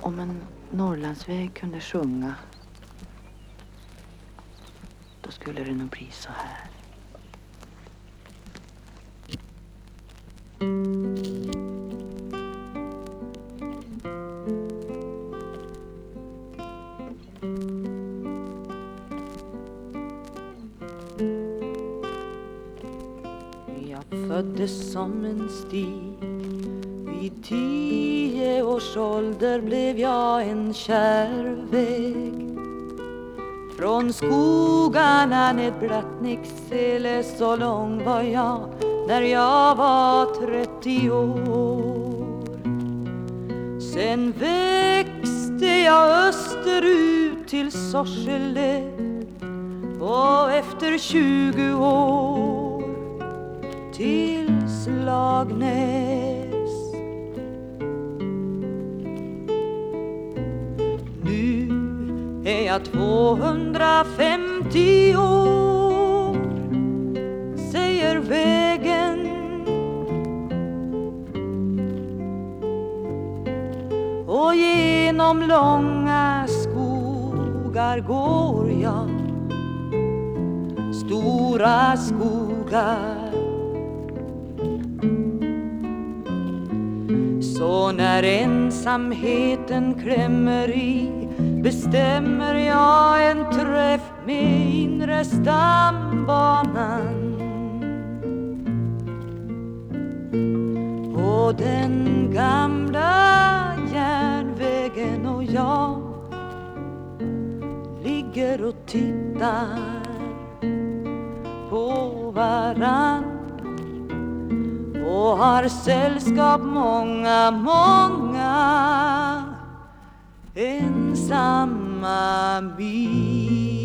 Om en Norrlandsväg kunde sjunga då skulle det nog bli så här. Jag föddes som en stig. Vid tio års ålder blev jag en kärrväg Från skogarna ned Blattnicksele så lång var jag när jag var trettio år. Sen växte jag österut till Sorsele och efter tjugo år till Slagnäs Nu är jag 250 år säger vägen. Och genom långa skogar går jag. Stora skogar. Så när ensamheten klämmer i bestämmer jag en träff med inre stambanan. Och den gamla järnvägen och jag ligger och tittar på varann och har sällskap många, många ensamma bil.